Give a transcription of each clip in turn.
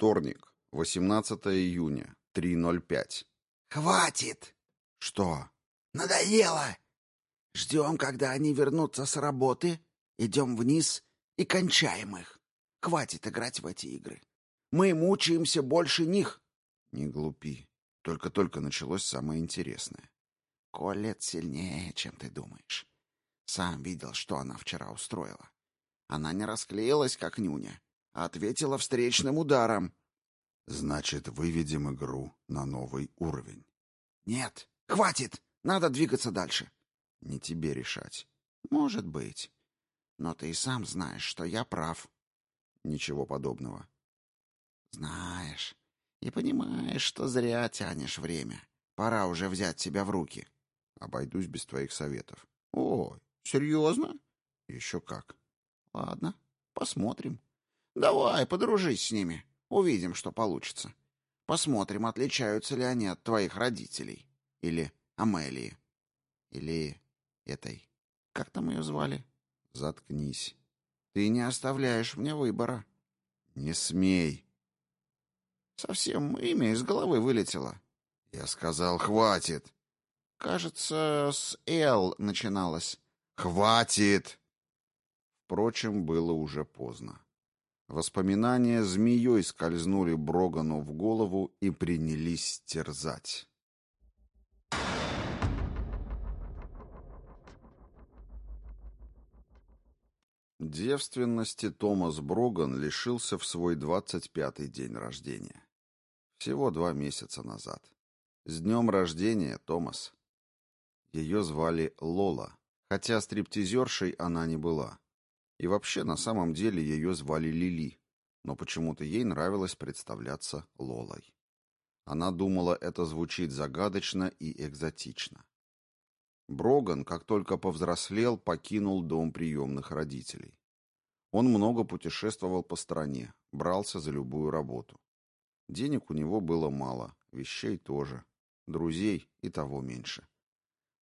Вторник, 18 июня, 3.05. «Хватит!» «Что?» «Надоело! Ждем, когда они вернутся с работы, идем вниз и кончаем их. Хватит играть в эти игры. Мы мучаемся больше них». «Не глупи. Только-только началось самое интересное». «Колет сильнее, чем ты думаешь. Сам видел, что она вчера устроила. Она не расклеилась, как нюня, а ответила встречным ударом. Значит, выведем игру на новый уровень. Нет, хватит, надо двигаться дальше. Не тебе решать. Может быть. Но ты и сам знаешь, что я прав. Ничего подобного. Знаешь и понимаешь, что зря тянешь время. Пора уже взять себя в руки. Обойдусь без твоих советов. Ой, серьезно? Еще как. Ладно, посмотрим. Давай, подружись с ними. Увидим, что получится. Посмотрим, отличаются ли они от твоих родителей. Или Амелии. Или этой. Как там ее звали? Заткнись. Ты не оставляешь мне выбора. Не смей. Совсем имя из головы вылетело. Я сказал, хватит. Кажется, с «Л» начиналось. Хватит! Впрочем, было уже поздно. Воспоминания змеей скользнули Брогану в голову и принялись терзать. Девственности Томас Броган лишился в свой 25-й день рождения. Всего два месяца назад. С днем рождения, Томас. Ее звали Лола, хотя стриптизершей она не была. И вообще, на самом деле, ее звали Лили, но почему-то ей нравилось представляться Лолой. Она думала, это звучит загадочно и экзотично. Броган, как только повзрослел, покинул дом приемных родителей. Он много путешествовал по стране, брался за любую работу. Денег у него было мало, вещей тоже, друзей и того меньше.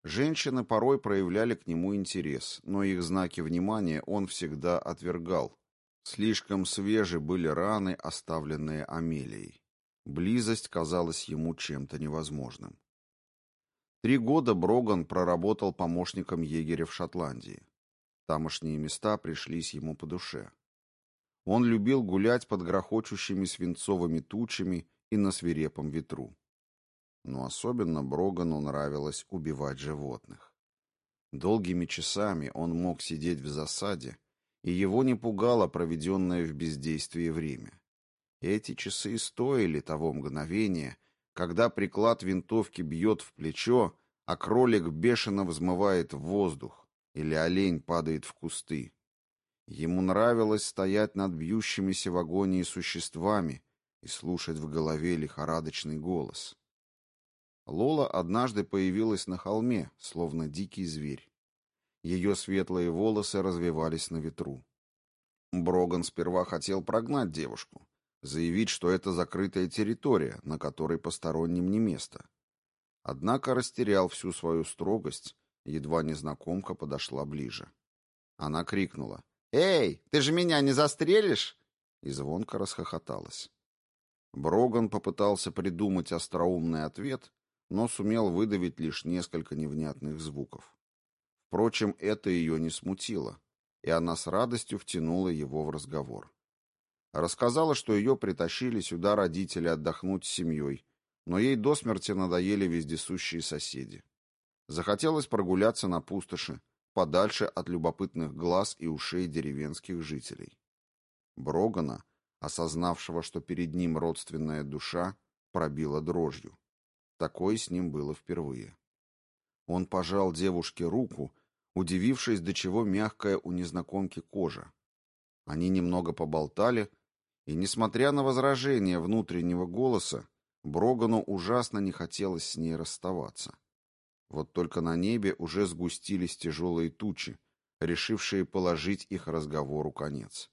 Женщины порой проявляли к нему интерес, но их знаки внимания он всегда отвергал. Слишком свежи были раны, оставленные Амелией. Близость казалась ему чем-то невозможным. Три года Броган проработал помощником егеря в Шотландии. Тамошние места пришлись ему по душе. Он любил гулять под грохочущими свинцовыми тучами и на свирепом ветру но особенно Брогану нравилось убивать животных. Долгими часами он мог сидеть в засаде, и его не пугало проведенное в бездействии время. Эти часы стоили того мгновения, когда приклад винтовки бьет в плечо, а кролик бешено взмывает в воздух, или олень падает в кусты. Ему нравилось стоять над бьющимися в агонии существами и слушать в голове лихорадочный голос. Лола однажды появилась на холме, словно дикий зверь. Ее светлые волосы развивались на ветру. Броган сперва хотел прогнать девушку, заявить, что это закрытая территория, на которой посторонним не место. Однако растерял всю свою строгость, едва незнакомка подошла ближе. Она крикнула «Эй, ты же меня не застрелишь?» и звонко расхохоталась. Броган попытался придумать остроумный ответ, но сумел выдавить лишь несколько невнятных звуков. Впрочем, это ее не смутило, и она с радостью втянула его в разговор. Рассказала, что ее притащили сюда родители отдохнуть с семьей, но ей до смерти надоели вездесущие соседи. Захотелось прогуляться на пустоши, подальше от любопытных глаз и ушей деревенских жителей. Брогана, осознавшего, что перед ним родственная душа, пробила дрожью. Такое с ним было впервые. Он пожал девушке руку, удивившись, до чего мягкая у незнакомки кожа. Они немного поболтали, и, несмотря на возражение внутреннего голоса, Брогану ужасно не хотелось с ней расставаться. Вот только на небе уже сгустились тяжелые тучи, решившие положить их разговору конец.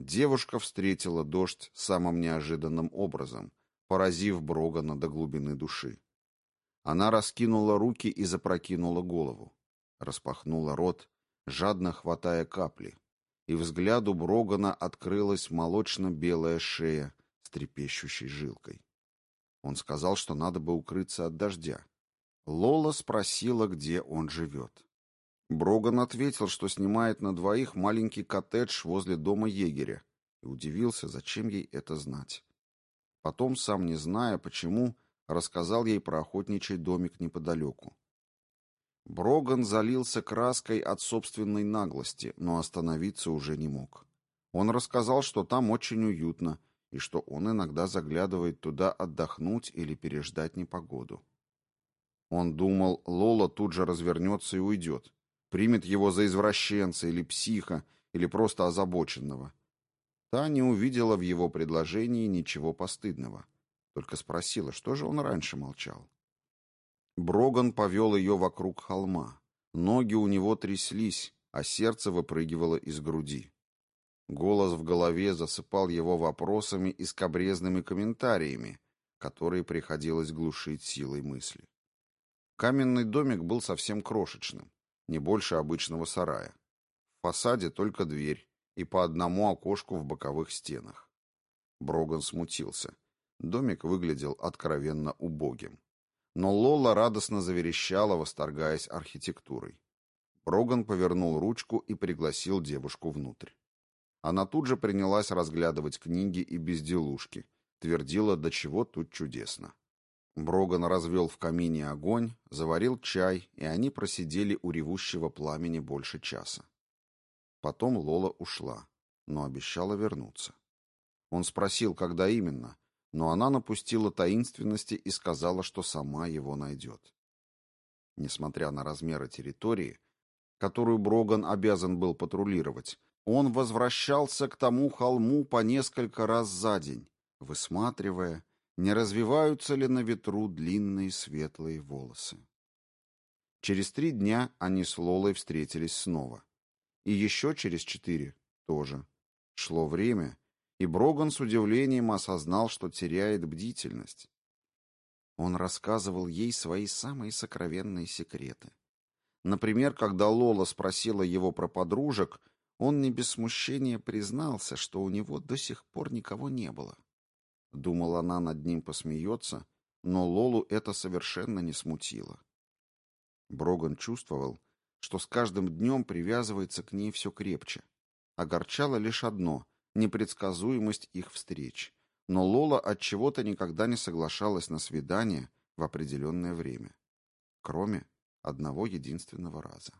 Девушка встретила дождь самым неожиданным образом, поразив Брогана до глубины души. Она раскинула руки и запрокинула голову, распахнула рот, жадно хватая капли, и взгляду Брогана открылась молочно-белая шея с трепещущей жилкой. Он сказал, что надо бы укрыться от дождя. Лола спросила, где он живет. Броган ответил, что снимает на двоих маленький коттедж возле дома егеря, и удивился, зачем ей это знать. Потом, сам не зная, почему, рассказал ей про охотничий домик неподалеку. Броган залился краской от собственной наглости, но остановиться уже не мог. Он рассказал, что там очень уютно, и что он иногда заглядывает туда отдохнуть или переждать непогоду. Он думал, Лола тут же развернется и уйдет, примет его за извращенца или психа, или просто озабоченного. Та не увидела в его предложении ничего постыдного, только спросила, что же он раньше молчал. Броган повел ее вокруг холма. Ноги у него тряслись, а сердце выпрыгивало из груди. Голос в голове засыпал его вопросами и скобрезными комментариями, которые приходилось глушить силой мысли. Каменный домик был совсем крошечным, не больше обычного сарая. В фасаде только дверь и по одному окошку в боковых стенах. Броган смутился. Домик выглядел откровенно убогим. Но Лола радостно заверещала, восторгаясь архитектурой. Броган повернул ручку и пригласил девушку внутрь. Она тут же принялась разглядывать книги и безделушки, твердила, до чего тут чудесно. Броган развел в камине огонь, заварил чай, и они просидели у ревущего пламени больше часа. Потом Лола ушла, но обещала вернуться. Он спросил, когда именно, но она напустила таинственности и сказала, что сама его найдет. Несмотря на размеры территории, которую Броган обязан был патрулировать, он возвращался к тому холму по несколько раз за день, высматривая, не развиваются ли на ветру длинные светлые волосы. Через три дня они с Лолой встретились снова. И еще через четыре тоже. Шло время, и Броган с удивлением осознал, что теряет бдительность. Он рассказывал ей свои самые сокровенные секреты. Например, когда Лола спросила его про подружек, он не без смущения признался, что у него до сих пор никого не было. Думала, она над ним посмеется, но Лолу это совершенно не смутило. Броган чувствовал, что с каждым днем привязывается к ней все крепче. Огорчало лишь одно — непредсказуемость их встреч. Но Лола от чего то никогда не соглашалась на свидание в определенное время. Кроме одного единственного раза.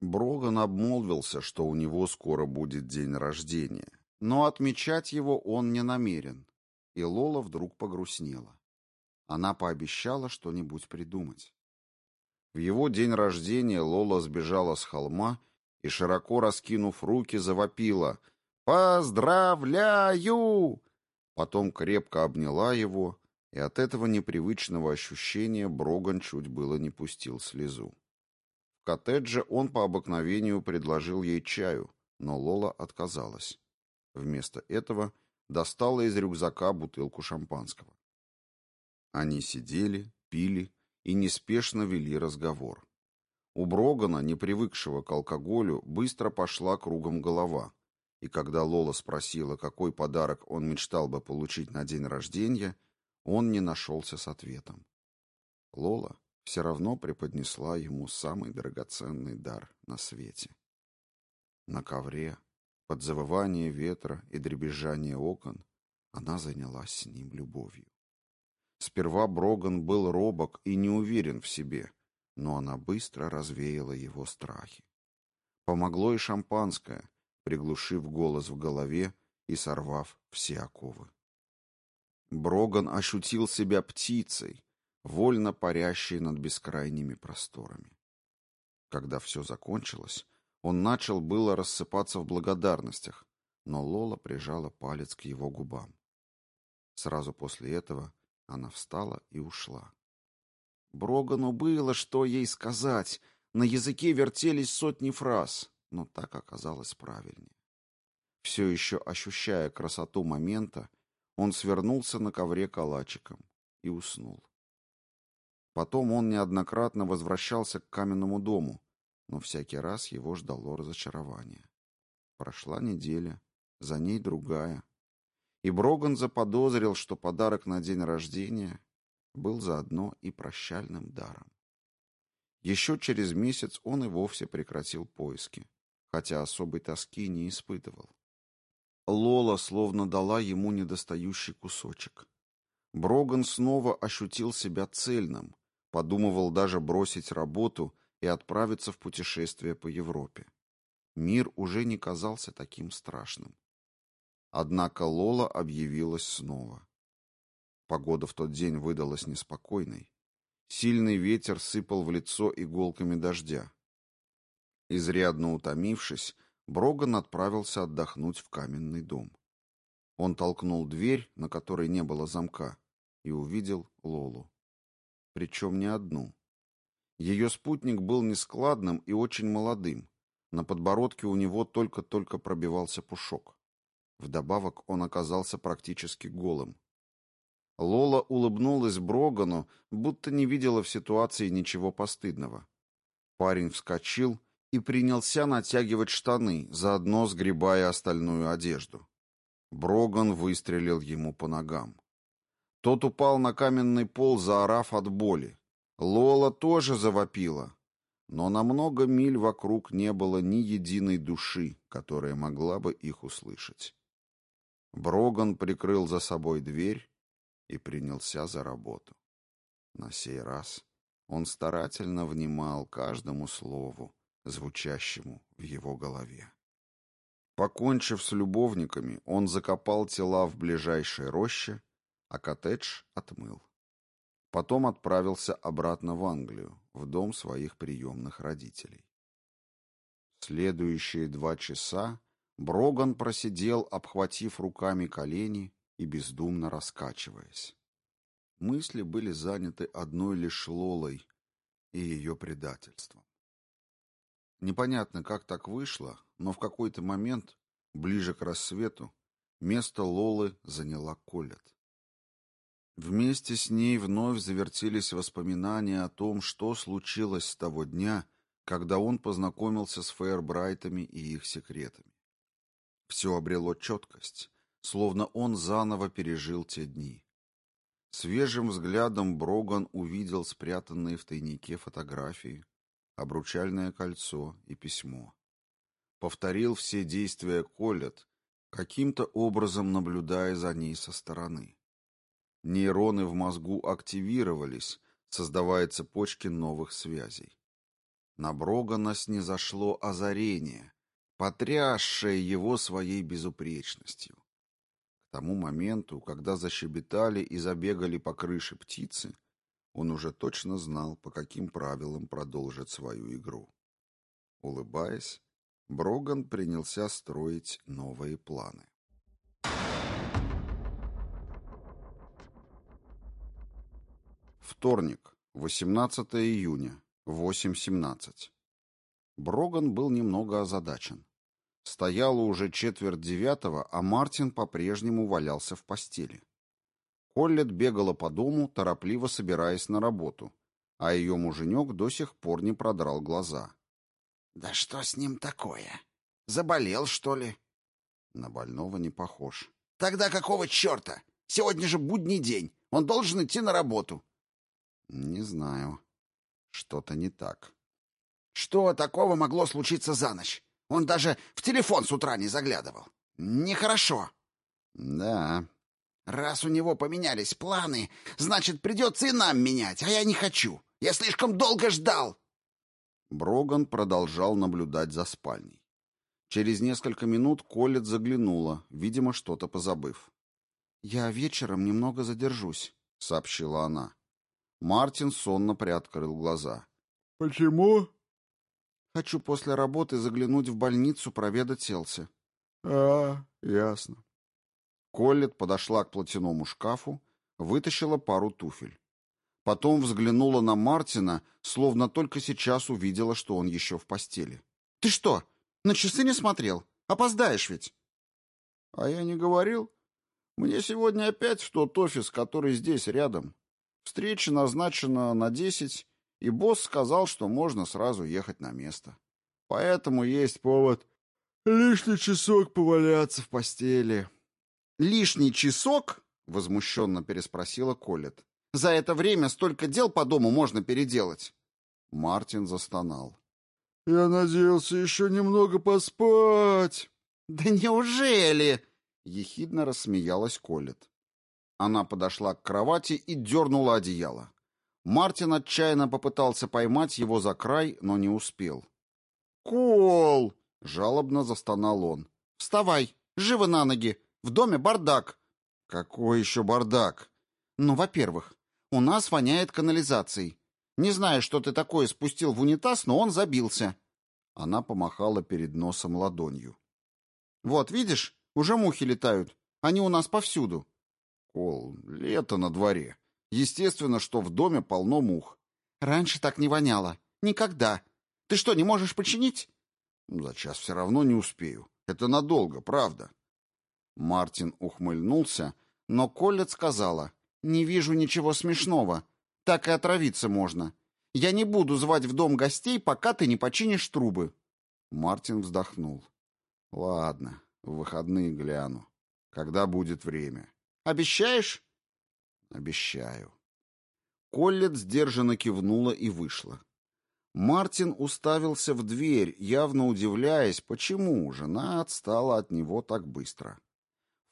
Броган обмолвился, что у него скоро будет день рождения, но отмечать его он не намерен. И Лола вдруг погрустнела. Она пообещала что-нибудь придумать. В его день рождения Лола сбежала с холма и, широко раскинув руки, завопила «Поздравляю!». Потом крепко обняла его, и от этого непривычного ощущения Броган чуть было не пустил слезу. В коттедже он по обыкновению предложил ей чаю, но Лола отказалась. Вместо этого достала из рюкзака бутылку шампанского. Они сидели, пили и неспешно вели разговор. У Брогана, не привыкшего к алкоголю, быстро пошла кругом голова, и когда Лола спросила, какой подарок он мечтал бы получить на день рождения, он не нашелся с ответом. Лола все равно преподнесла ему самый драгоценный дар на свете. На ковре, под завывание ветра и дребезжание окон, она занялась с ним любовью. Сперва Броган был робок и не уверен в себе, но она быстро развеяла его страхи. Помогло и шампанское, приглушив голос в голове и сорвав все оковы. Броган ощутил себя птицей, вольно парящей над бескрайними просторами. Когда все закончилось, он начал было рассыпаться в благодарностях, но Лола прижала палец к его губам. Сразу после этого она встала и ушла. Брогану было, что ей сказать. На языке вертелись сотни фраз, но так оказалось правильнее. Все еще ощущая красоту момента, он свернулся на ковре калачиком и уснул. Потом он неоднократно возвращался к каменному дому, но всякий раз его ждало разочарование. Прошла неделя, за ней другая. И Броган заподозрил, что подарок на день рождения был заодно и прощальным даром. Еще через месяц он и вовсе прекратил поиски, хотя особой тоски не испытывал. Лола словно дала ему недостающий кусочек. Броган снова ощутил себя цельным, подумывал даже бросить работу и отправиться в путешествие по Европе. Мир уже не казался таким страшным. Однако Лола объявилась снова. Погода в тот день выдалась неспокойной. Сильный ветер сыпал в лицо иголками дождя. Изрядно утомившись, Броган отправился отдохнуть в каменный дом. Он толкнул дверь, на которой не было замка, и увидел Лолу. Причем не одну. Ее спутник был нескладным и очень молодым. На подбородке у него только-только пробивался пушок. Вдобавок он оказался практически голым. Лола улыбнулась Брогану, будто не видела в ситуации ничего постыдного. Парень вскочил и принялся натягивать штаны, заодно сгребая остальную одежду. Броган выстрелил ему по ногам. Тот упал на каменный пол, заорав от боли. Лола тоже завопила, но на много миль вокруг не было ни единой души, которая могла бы их услышать. Броган прикрыл за собой дверь и принялся за работу. На сей раз он старательно внимал каждому слову, звучащему в его голове. Покончив с любовниками, он закопал тела в ближайшей роще, а коттедж отмыл. Потом отправился обратно в Англию, в дом своих приемных родителей. Следующие два часа Броган просидел, обхватив руками колени и бездумно раскачиваясь. Мысли были заняты одной лишь Лолой и ее предательством. Непонятно, как так вышло, но в какой-то момент, ближе к рассвету, место Лолы заняла Колет. Вместе с ней вновь завертелись воспоминания о том, что случилось с того дня, когда он познакомился с Фейербрайтами и их секретами. Все обрело четкость, словно он заново пережил те дни. Свежим взглядом Броган увидел спрятанные в тайнике фотографии, обручальное кольцо и письмо. Повторил все действия Колет, каким-то образом наблюдая за ней со стороны. Нейроны в мозгу активировались, создавая цепочки новых связей. На Брогана снизошло озарение, потрясшее его своей безупречностью. К тому моменту, когда защебетали и забегали по крыше птицы, он уже точно знал, по каким правилам продолжит свою игру. Улыбаясь, Броган принялся строить новые планы. Вторник, 18 июня, 8.17. Броган был немного озадачен. Стояло уже четверть девятого, а Мартин по-прежнему валялся в постели. Коллет бегала по дому, торопливо собираясь на работу, а ее муженек до сих пор не продрал глаза. «Да что с ним такое? Заболел, что ли?» На больного не похож. «Тогда какого черта? Сегодня же будний день. Он должен идти на работу». «Не знаю. Что-то не так». «Что такого могло случиться за ночь? Он даже в телефон с утра не заглядывал. Нехорошо». «Да, Раз у него поменялись планы, значит, придется и нам менять, а я не хочу. Я слишком долго ждал. Броган продолжал наблюдать за спальней. Через несколько минут Колет заглянула, видимо, что-то позабыв. «Я вечером немного задержусь», — сообщила она. Мартин сонно приоткрыл глаза. «Почему?» «Хочу после работы заглянуть в больницу проведать Селси». «А, ясно». Коллет подошла к платяному шкафу, вытащила пару туфель. Потом взглянула на Мартина, словно только сейчас увидела, что он еще в постели. «Ты что, на часы не смотрел? Опоздаешь ведь?» «А я не говорил. Мне сегодня опять в тот офис, который здесь рядом. Встреча назначена на десять, и босс сказал, что можно сразу ехать на место. Поэтому есть повод лишний часок поваляться в постели». «Лишний часок?» — возмущенно переспросила Колет. «За это время столько дел по дому можно переделать». Мартин застонал. «Я надеялся еще немного поспать». «Да неужели?» — ехидно рассмеялась Колет. Она подошла к кровати и дернула одеяло. Мартин отчаянно попытался поймать его за край, но не успел. «Кол!» — жалобно застонал он. «Вставай! Живо на ноги! В доме бардак!» «Какой еще бардак?» «Ну, во-первых, у нас воняет канализацией. Не знаю, что ты такое спустил в унитаз, но он забился». Она помахала перед носом ладонью. «Вот, видишь, уже мухи летают. Они у нас повсюду». «Кол, лето на дворе. Естественно, что в доме полно мух». «Раньше так не воняло. Никогда. Ты что, не можешь починить?» «За час все равно не успею. Это надолго, правда». Мартин ухмыльнулся, но Коллет сказала, «Не вижу ничего смешного. Так и отравиться можно. Я не буду звать в дом гостей, пока ты не починишь трубы». Мартин вздохнул. «Ладно, в выходные гляну. Когда будет время?» «Обещаешь?» «Обещаю». Коллет сдержанно кивнула и вышла. Мартин уставился в дверь, явно удивляясь, почему жена отстала от него так быстро.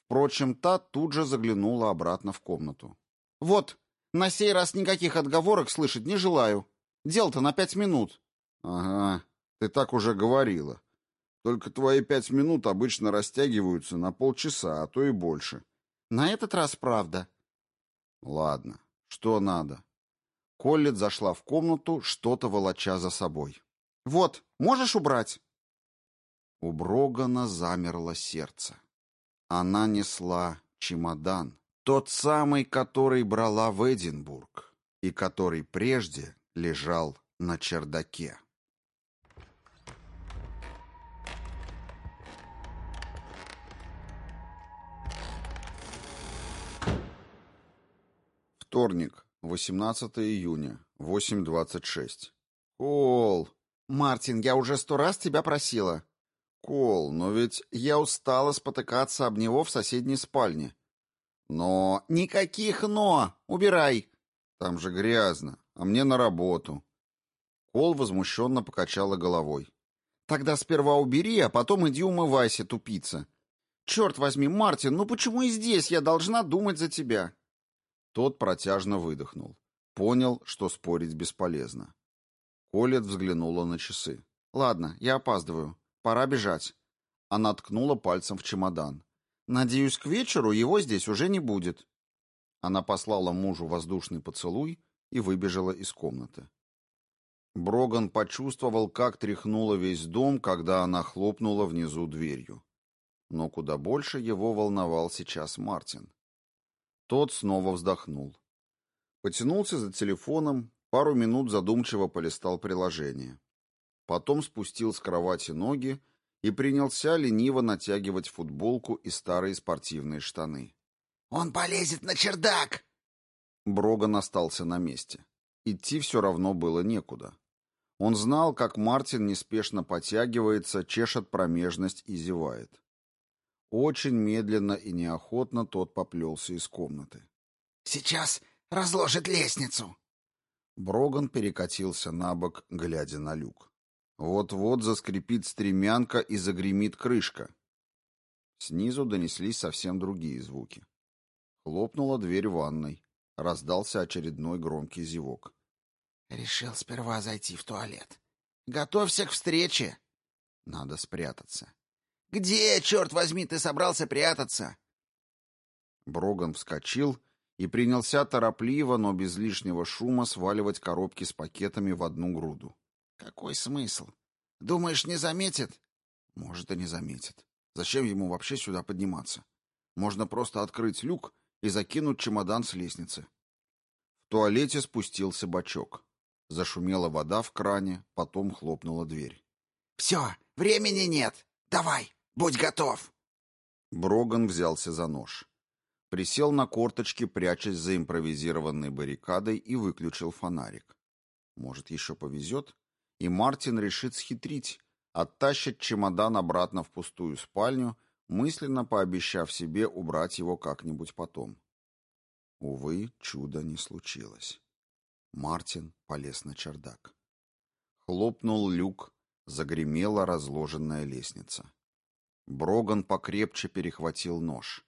Впрочем, та тут же заглянула обратно в комнату. «Вот, на сей раз никаких отговорок слышать не желаю. Дело-то на пять минут». «Ага, ты так уже говорила. Только твои пять минут обычно растягиваются на полчаса, а то и больше». «На этот раз правда». «Ладно, что надо?» Коллет зашла в комнату, что-то волоча за собой. «Вот, можешь убрать?» У Брогана замерло сердце. Она несла чемодан, тот самый, который брала в Эдинбург и который прежде лежал на чердаке. Вторник, 18 июня, 8.26. Кол, Мартин, я уже сто раз тебя просила. Кол, но ведь я устала спотыкаться об него в соседней спальне. Но... Никаких «но». Убирай. Там же грязно, а мне на работу. Кол возмущенно покачала головой. Тогда сперва убери, а потом иди умывайся, тупица. Черт возьми, Мартин, ну почему и здесь я должна думать за тебя? Тот протяжно выдохнул. Понял, что спорить бесполезно. Колет взглянула на часы. «Ладно, я опаздываю. Пора бежать». Она ткнула пальцем в чемодан. «Надеюсь, к вечеру его здесь уже не будет». Она послала мужу воздушный поцелуй и выбежала из комнаты. Броган почувствовал, как тряхнуло весь дом, когда она хлопнула внизу дверью. Но куда больше его волновал сейчас Мартин. Тот снова вздохнул. Потянулся за телефоном, пару минут задумчиво полистал приложение. Потом спустил с кровати ноги и принялся лениво натягивать футболку и старые спортивные штаны. «Он полезет на чердак!» Броган остался на месте. Идти все равно было некуда. Он знал, как Мартин неспешно потягивается, чешет промежность и зевает. Очень медленно и неохотно тот поплелся из комнаты. «Сейчас разложит лестницу!» Броган перекатился на бок, глядя на люк. Вот-вот заскрипит стремянка и загремит крышка. Снизу донеслись совсем другие звуки. Хлопнула дверь ванной. Раздался очередной громкий зевок. «Решил сперва зайти в туалет. Готовься к встрече!» «Надо спрятаться». «Где, черт возьми, ты собрался прятаться?» Броган вскочил и принялся торопливо, но без лишнего шума сваливать коробки с пакетами в одну груду. «Какой смысл? Думаешь, не заметит?» «Может, и не заметит. Зачем ему вообще сюда подниматься? Можно просто открыть люк и закинуть чемодан с лестницы». В туалете спустился бачок. Зашумела вода в кране, потом хлопнула дверь. «Все, времени нет. Давай!» Будь готов!» Броган взялся за нож. Присел на корточки, прячась за импровизированной баррикадой, и выключил фонарик. Может, еще повезет, и Мартин решит схитрить, оттащит чемодан обратно в пустую спальню, мысленно пообещав себе убрать его как-нибудь потом. Увы, чуда не случилось. Мартин полез на чердак. Хлопнул люк, загремела разложенная лестница. Броган покрепче перехватил нож.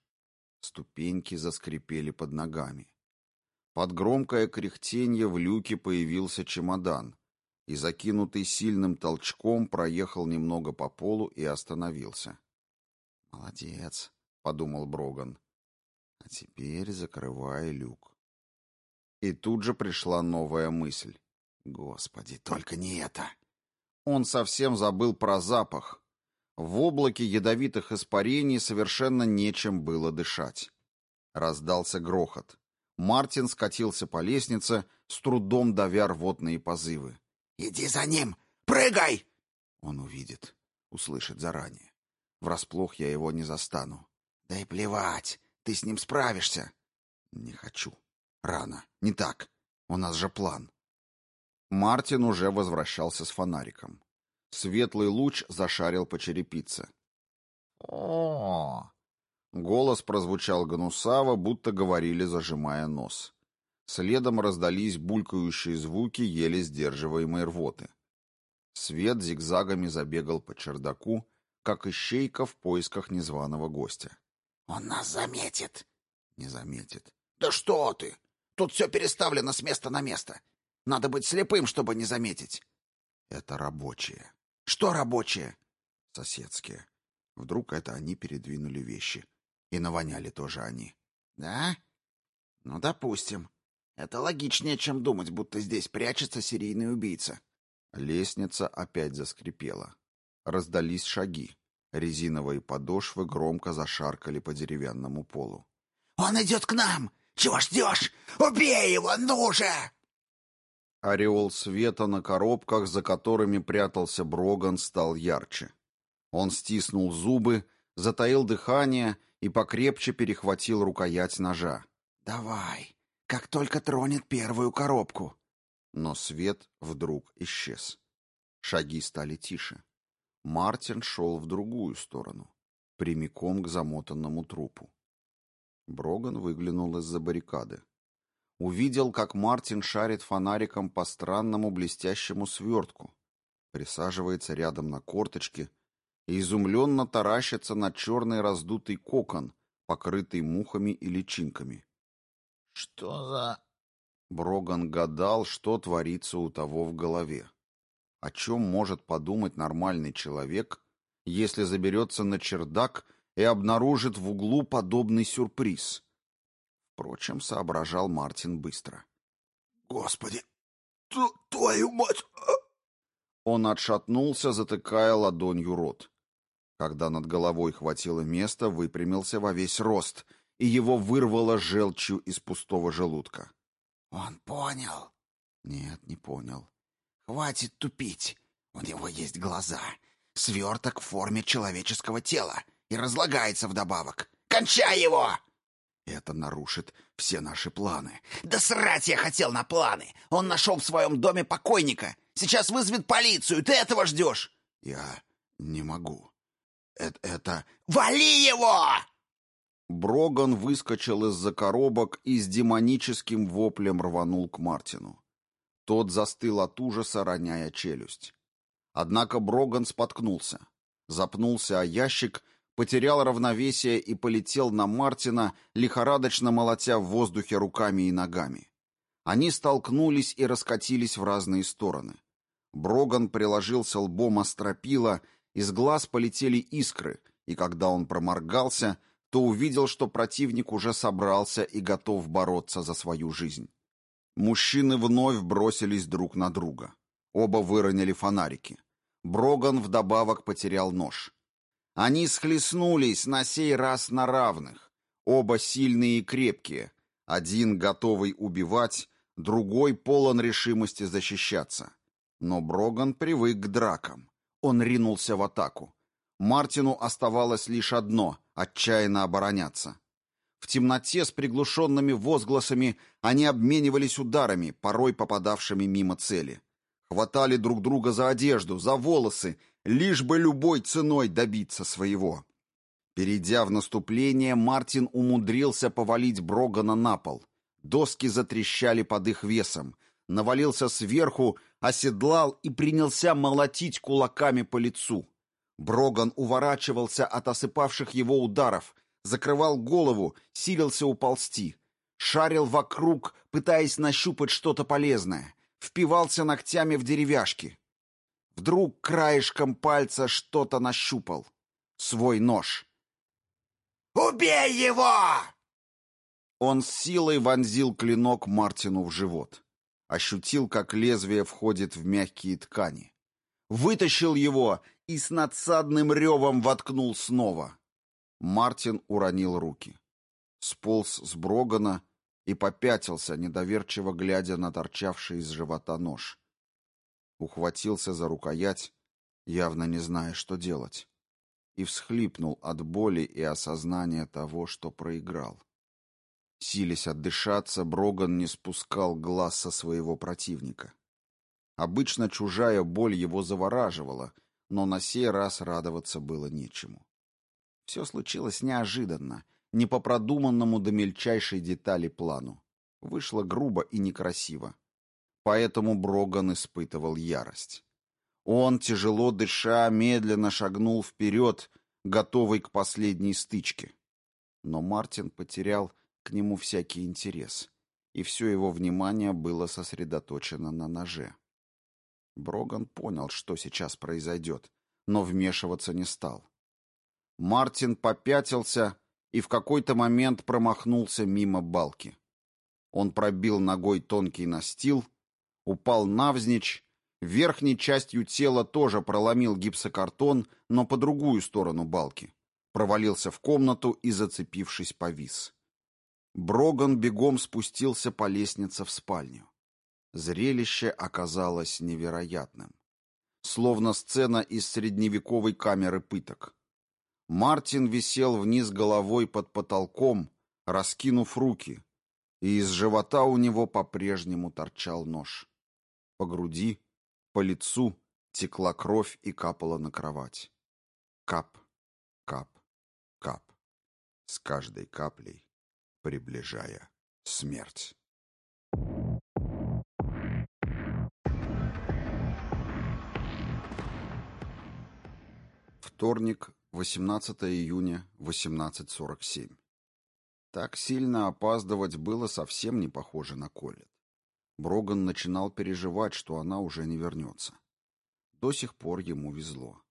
Ступеньки заскрипели под ногами. Под громкое кряхтенье в люке появился чемодан, и, закинутый сильным толчком, проехал немного по полу и остановился. «Молодец», — подумал Броган. «А теперь закрывай люк». И тут же пришла новая мысль. «Господи, только не это!» Он совсем забыл про запах. В облаке ядовитых испарений совершенно нечем было дышать. Раздался грохот. Мартин скатился по лестнице, с трудом давя рвотные позывы. «Иди за ним! Прыгай!» Он увидит, услышит заранее. Врасплох я его не застану. «Да и плевать, ты с ним справишься!» «Не хочу. Рано. Не так. У нас же план». Мартин уже возвращался с фонариком. Светлый луч зашарил по черепице. «О, Голос прозвучал гнусаво, будто говорили, зажимая нос. Следом раздались булькающие звуки, еле сдерживаемой рвоты. Свет зигзагами забегал по чердаку, как ищейка в поисках незваного гостя. «Он нас заметит!» Не заметит. «Да что ты! Тут все переставлено с места на место. Надо быть слепым, чтобы не заметить». Это рабочие. «Что рабочие?» Соседские. Вдруг это они передвинули вещи. И навоняли тоже они. «Да? Ну, допустим. Это логичнее, чем думать, будто здесь прячется серийный убийца». Лестница опять заскрипела. Раздались шаги. Резиновые подошвы громко зашаркали по деревянному полу. «Он идет к нам! Чего ждешь? Убей его, ну же!» Ореол света на коробках, за которыми прятался Броган, стал ярче. Он стиснул зубы, затаил дыхание и покрепче перехватил рукоять ножа. «Давай, как только тронет первую коробку». Но свет вдруг исчез. Шаги стали тише. Мартин шел в другую сторону, прямиком к замотанному трупу. Броган выглянул из-за баррикады. Увидел, как Мартин шарит фонариком по странному блестящему свертку, присаживается рядом на корточки и изумленно таращится на черный раздутый кокон, покрытый мухами и личинками. «Что за...» Броган гадал, что творится у того в голове. О чем может подумать нормальный человек, если заберется на чердак и обнаружит в углу подобный сюрприз? Впрочем, соображал Мартин быстро. «Господи! Твою мать!» Он отшатнулся, затыкая ладонью рот. Когда над головой хватило места, выпрямился во весь рост, и его вырвало желчью из пустого желудка. «Он понял?» Нет, не понял. «Хватит тупить. У него есть глаза. Сверток в форме человеческого тела. И разлагается вдобавок. Кончай его!» Это нарушит все наши планы. «Да срать я хотел на планы! Он нашел в своем доме покойника! Сейчас вызовет полицию! Ты этого ждешь!» Я не могу. Это... это... «Вали его!» Броган выскочил из-за коробок и с демоническим воплем рванул к Мартину. Тот застыл от ужаса, роняя челюсть. Однако Броган споткнулся. Запнулся о ящик, потерял равновесие и полетел на Мартина, лихорадочно молотя в воздухе руками и ногами. Они столкнулись и раскатились в разные стороны. Броган приложился лбом о стропила, из глаз полетели искры, и когда он проморгался, то увидел, что противник уже собрался и готов бороться за свою жизнь. Мужчины вновь бросились друг на друга. Оба выронили фонарики. Броган вдобавок потерял нож. Они схлестнулись на сей раз на равных. Оба сильные и крепкие. Один готовый убивать, другой полон решимости защищаться. Но Броган привык к дракам. Он ринулся в атаку. Мартину оставалось лишь одно — отчаянно обороняться. В темноте с приглушенными возгласами они обменивались ударами, порой попадавшими мимо цели. Хватали друг друга за одежду, за волосы, лишь бы любой ценой добиться своего. Перейдя в наступление, Мартин умудрился повалить Брогана на пол. Доски затрещали под их весом. Навалился сверху, оседлал и принялся молотить кулаками по лицу. Броган уворачивался от осыпавших его ударов, закрывал голову, силился уползти. Шарил вокруг, пытаясь нащупать что-то полезное. Впивался ногтями в деревяшки. Вдруг краешком пальца что-то нащупал. Свой нож. «Убей его!» Он с силой вонзил клинок Мартину в живот. Ощутил, как лезвие входит в мягкие ткани. Вытащил его и с надсадным ревом воткнул снова. Мартин уронил руки. Сполз с Брогана и попятился, недоверчиво глядя на торчавший из живота нож. Ухватился за рукоять, явно не зная, что делать и всхлипнул от боли и осознания того, что проиграл. Силясь отдышаться, Броган не спускал глаз со своего противника. Обычно чужая боль его завораживала, но на сей раз радоваться было нечему. Все случилось неожиданно, не по продуманному до мельчайшей детали плану. Вышло грубо и некрасиво. Поэтому Броган испытывал ярость. Он, тяжело дыша, медленно шагнул вперед, готовый к последней стычке. Но Мартин потерял к нему всякий интерес, и все его внимание было сосредоточено на ноже. Броган понял, что сейчас произойдет, но вмешиваться не стал. Мартин попятился и в какой-то момент промахнулся мимо балки. Он пробил ногой тонкий настил, упал навзничь Верхней частью тела тоже проломил гипсокартон, но по другую сторону балки. Провалился в комнату и, зацепившись, повис. Броган бегом спустился по лестнице в спальню. Зрелище оказалось невероятным. Словно сцена из средневековой камеры пыток. Мартин висел вниз головой под потолком, раскинув руки, и из живота у него по-прежнему торчал нож. По груди по лицу текла кровь и капала на кровать. Кап, кап, кап. С каждой каплей приближая смерть. Вторник, 18 июня, 18.47. Так сильно опаздывать было совсем не похоже на Колет. Броган начинал переживать, что она уже не вернется. До сих пор ему везло.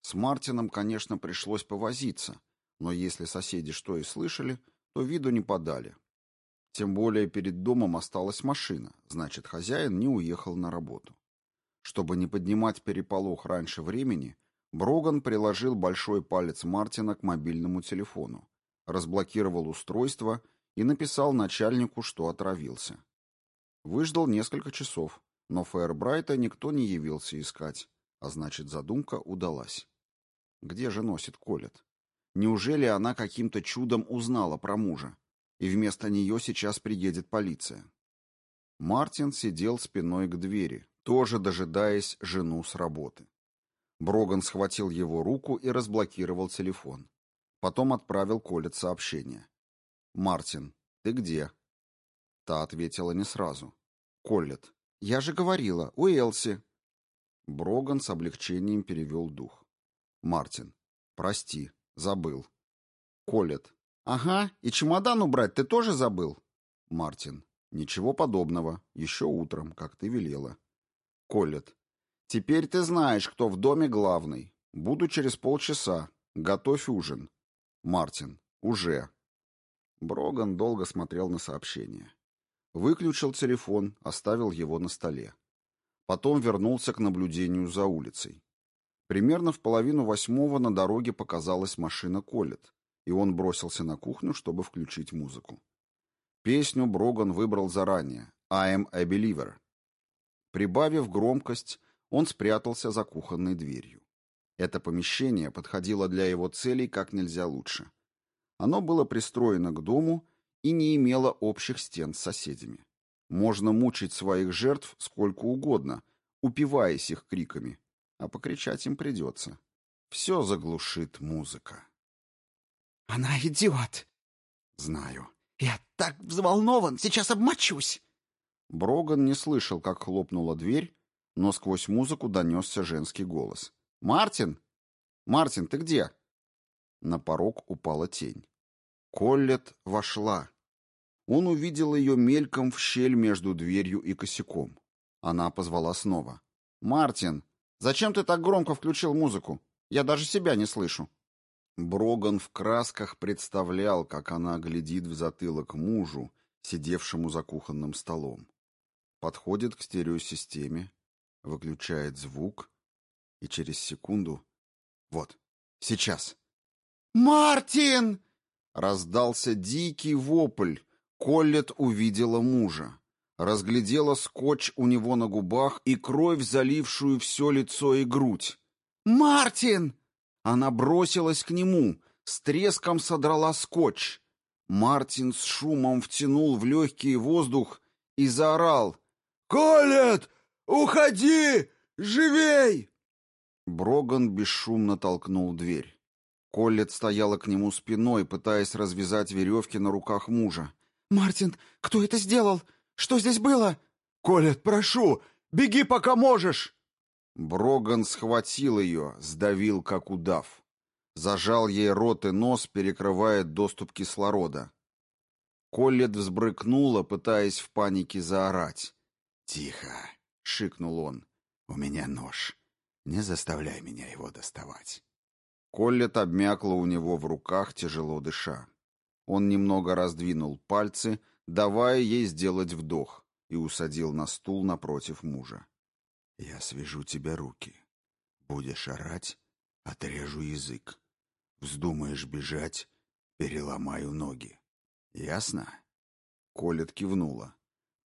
С Мартином, конечно, пришлось повозиться, но если соседи что и слышали, то виду не подали. Тем более перед домом осталась машина, значит, хозяин не уехал на работу. Чтобы не поднимать переполох раньше времени, Броган приложил большой палец Мартина к мобильному телефону, разблокировал устройство и написал начальнику, что отравился. Выждал несколько часов, но Фейербрайта никто не явился искать, а значит, задумка удалась. Где же носит Колет? Неужели она каким-то чудом узнала про мужа, и вместо нее сейчас приедет полиция? Мартин сидел спиной к двери, тоже дожидаясь жену с работы. Броган схватил его руку и разблокировал телефон. Потом отправил Колет сообщение. «Мартин, ты где?» Та ответила не сразу. Коллет. «Я же говорила, у Элси». Броган с облегчением перевел дух. «Мартин. Прости, забыл». Коллет. «Ага, и чемодан убрать ты тоже забыл?» Мартин. «Ничего подобного. Еще утром, как ты велела». Коллет. «Теперь ты знаешь, кто в доме главный. Буду через полчаса. Готовь ужин». Мартин. «Уже». Броган долго смотрел на сообщение. Выключил телефон, оставил его на столе. Потом вернулся к наблюдению за улицей. Примерно в половину восьмого на дороге показалась машина Колет, и он бросился на кухню, чтобы включить музыку. Песню Броган выбрал заранее «I am a believer». Прибавив громкость, он спрятался за кухонной дверью. Это помещение подходило для его целей как нельзя лучше. Оно было пристроено к дому и не имела общих стен с соседями. Можно мучить своих жертв сколько угодно, упиваясь их криками, а покричать им придется. Все заглушит музыка. Она идиот. Знаю. Я так взволнован, сейчас обмочусь. Броган не слышал, как хлопнула дверь, но сквозь музыку донесся женский голос. «Мартин! Мартин, ты где?» На порог упала тень. Коллет вошла. Он увидел ее мельком в щель между дверью и косяком. Она позвала снова. «Мартин, зачем ты так громко включил музыку? Я даже себя не слышу». Броган в красках представлял, как она глядит в затылок мужу, сидевшему за кухонным столом. Подходит к стереосистеме, выключает звук, и через секунду... Вот, сейчас. «Мартин!» Раздался дикий вопль. Коллет увидела мужа. Разглядела скотч у него на губах и кровь, залившую все лицо и грудь. «Мартин!» Она бросилась к нему, с треском содрала скотч. Мартин с шумом втянул в легкий воздух и заорал. «Колет! Уходи! Живей!» Броган бесшумно толкнул дверь. Коллет стояла к нему спиной, пытаясь развязать веревки на руках мужа. «Мартин, кто это сделал? Что здесь было?» «Колет, прошу, беги, пока можешь!» Броган схватил ее, сдавил, как удав. Зажал ей рот и нос, перекрывая доступ кислорода. Коллет взбрыкнула, пытаясь в панике заорать. «Тихо!» — шикнул он. «У меня нож. Не заставляй меня его доставать». Коллет обмякла у него в руках, тяжело дыша. Он немного раздвинул пальцы, давая ей сделать вдох, и усадил на стул напротив мужа. Я свяжу тебе руки. Будешь орать — отрежу язык. Вздумаешь бежать — переломаю ноги. Ясно?» Колет кивнула.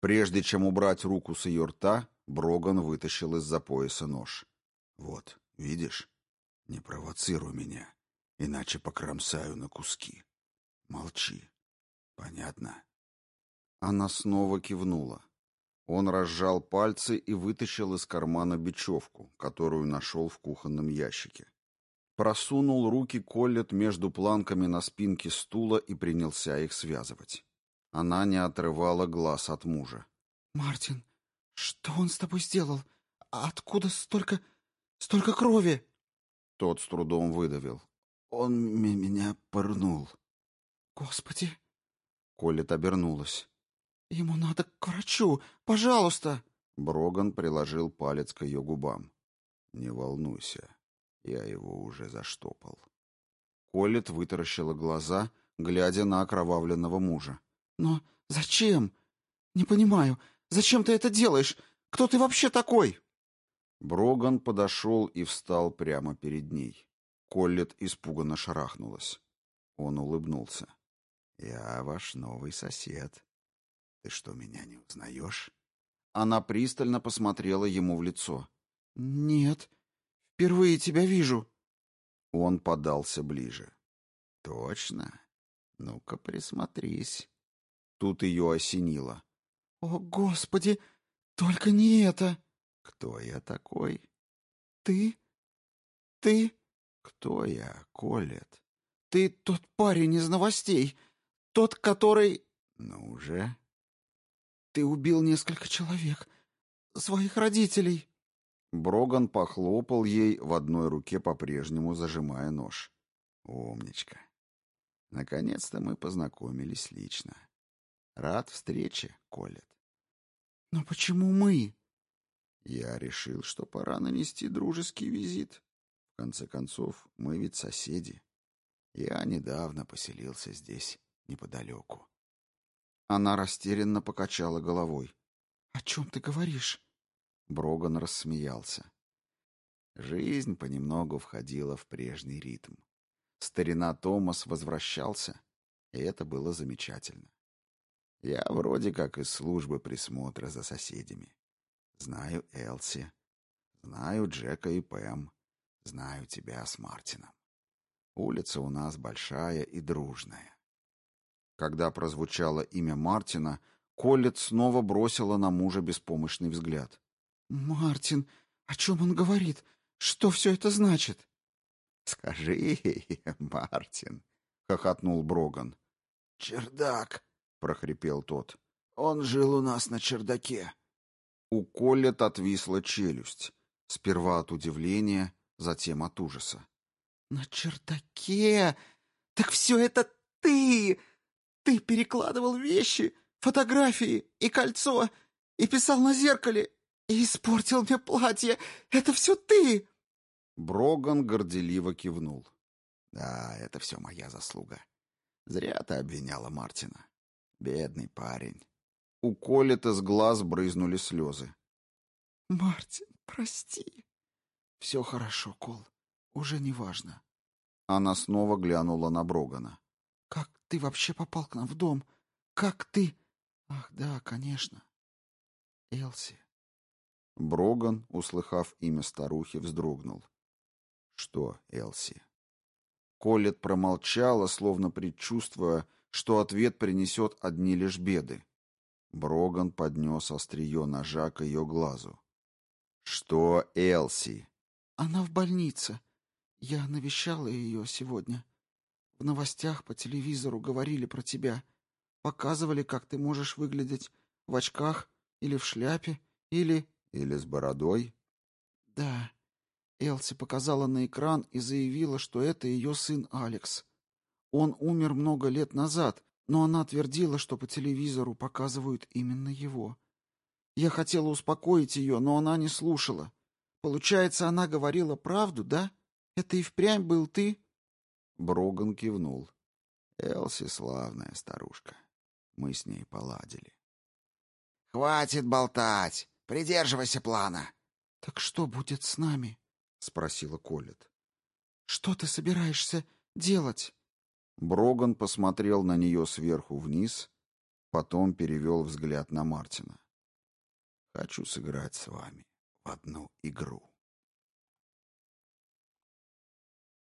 Прежде чем убрать руку с ее рта, Броган вытащил из-за пояса нож. «Вот, видишь? Не провоцируй меня, иначе покромсаю на куски. Молчи. Понятно?» Она снова кивнула. Он разжал пальцы и вытащил из кармана бечевку, которую нашел в кухонном ящике. Просунул руки Коллет между планками на спинке стула и принялся их связывать. Она не отрывала глаз от мужа. «Мартин, что он с тобой сделал? Откуда столько... столько крови?» Тот с трудом выдавил. «Он меня порнул». «Господи!» Коллет обернулась. «Ему надо к врачу! Пожалуйста!» Броган приложил палец к ее губам. «Не волнуйся, я его уже заштопал». Колет вытаращила глаза, глядя на окровавленного мужа. «Но зачем? Не понимаю, зачем ты это делаешь? Кто ты вообще такой?» Броган подошел и встал прямо перед ней. Коллет испуганно шарахнулась. Он улыбнулся. «Я ваш новый сосед. Ты что, меня не узнаешь?» Она пристально посмотрела ему в лицо. «Нет, впервые тебя вижу». Он подался ближе. «Точно? Ну-ка, присмотрись». Тут ее осенило. «О, Господи, только не это!» «Кто я такой?» «Ты? Ты?» «Кто я, Колет?» «Ты тот парень из новостей, тот, который...» «Ну уже?» Ты убил несколько человек. Своих родителей. Броган похлопал ей в одной руке, по-прежнему зажимая нож. Умничка. Наконец-то мы познакомились лично. Рад встрече, Колет. Но почему мы? Я решил, что пора нанести дружеский визит. В конце концов, мы ведь соседи. Я недавно поселился здесь, неподалеку. Она растерянно покачала головой. «О чем ты говоришь?» Броган рассмеялся. Жизнь понемногу входила в прежний ритм. Старина Томас возвращался, и это было замечательно. Я вроде как из службы присмотра за соседями. Знаю Элси, знаю Джека и Пэм, знаю тебя с Мартином. Улица у нас большая и дружная. Когда прозвучало имя Мартина, Коллет снова бросила на мужа беспомощный взгляд. «Мартин, о чем он говорит? Что все это значит?» «Скажи ей, Мартин», —— хохотнул Броган. «Чердак», — прохрипел тот. «Он жил у нас на чердаке». У Коллет отвисла челюсть. Сперва от удивления, затем от ужаса. «На чердаке? Так все это ты! Ты перекладывал вещи, фотографии и кольцо, и писал на зеркале, и испортил мне платье. Это все ты!» Броган горделиво кивнул. «Да, это все моя заслуга. Зря ты обвиняла Мартина. Бедный парень». У Колета с глаз брызнули слезы. «Мартин, прости». «Все хорошо, Кол. Уже не важно». Она снова глянула на Брогана. «Как ты вообще попал к нам в дом? Как ты...» «Ах, да, конечно. Элси». Броган, услыхав имя старухи, вздрогнул. «Что, Элси?» Колет промолчала, словно предчувствуя, что ответ принесет одни лишь беды. Броган поднес острие ножа к ее глазу. «Что Элси?» «Она в больнице. Я навещала ее сегодня. В новостях по телевизору говорили про тебя. Показывали, как ты можешь выглядеть в очках или в шляпе, или...» «Или с бородой?» «Да». Элси показала на экран и заявила, что это ее сын Алекс. Он умер много лет назад, но она твердила, что по телевизору показывают именно его. Я хотела успокоить ее, но она не слушала. Получается, она говорила правду, да? Это и впрямь был ты? Броган кивнул. Элси славная старушка. Мы с ней поладили. «Хватит болтать! Придерживайся плана!» «Так что будет с нами?» — спросила Колет. «Что ты собираешься делать?» Броган посмотрел на нее сверху вниз, потом перевел взгляд на Мартина. «Хочу сыграть с вами в одну игру».